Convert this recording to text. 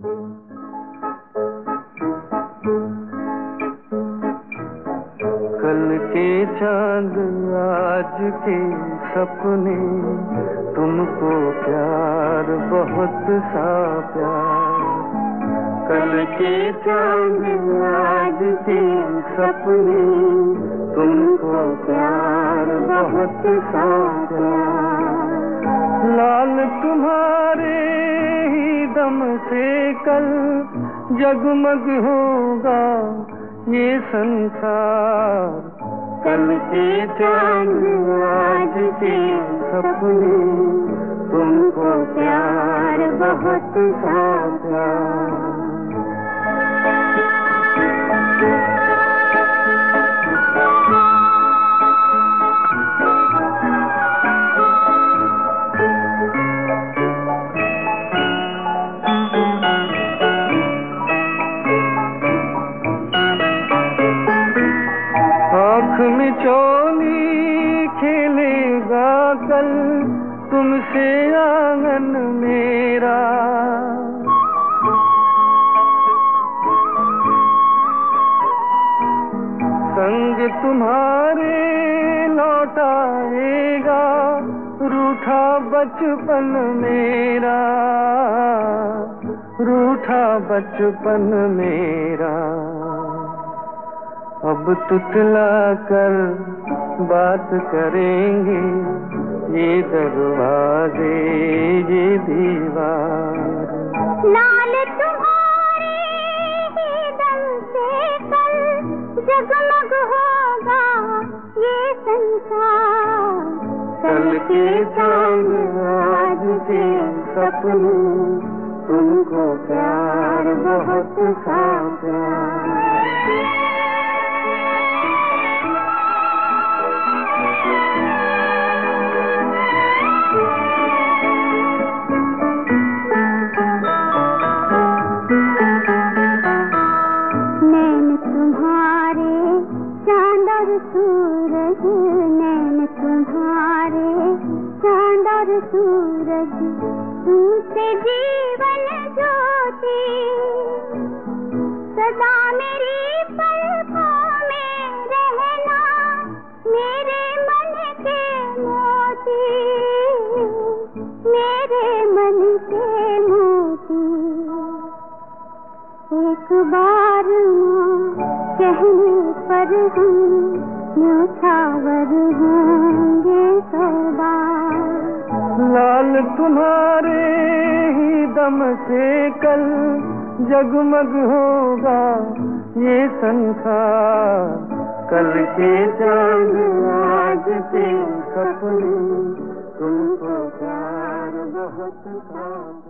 कल के चाँद, आज के सपने, तुमको प्यार, बहुत सा प्यार। कल के चाँद, आज के सपने, तुमको प्यार, बहुत सा प्यार। लाल तुम्हारे ही दम से कल जगमग होगा ये संसार। कल के चाँद आज के सपने तुमको प्यार बहुत सा चोली खेलेगा कल तुमसे आँगन मेरा। संग तुम्हारे लौटाएगा रूठा बचपन मेरा। रूठा बचपन मेरा। अब तुतला कर बात करेंगे ये दरवाजे ये दीवार। लाल तुम्हारे ही दम से कल जगमग होगा ये संसार। कल के चाँद आज के सपने तुमको प्यार बहुत सा प्यार। सूरज, नैन तुम्हारे, चाँद और सूरज, तुमसे जीवन ज्योति। सदा मेरी पलकों में रहना, मेरे मन के मोती, मेरे मन के मोती। एक बार कहने पर हम न्यौछावर होंगे सौ लाल तुम्हारे ही दम से कल जगमग होगा ये संसार। कल के चाँद आज के सपने तुमको प्यार बहुत सा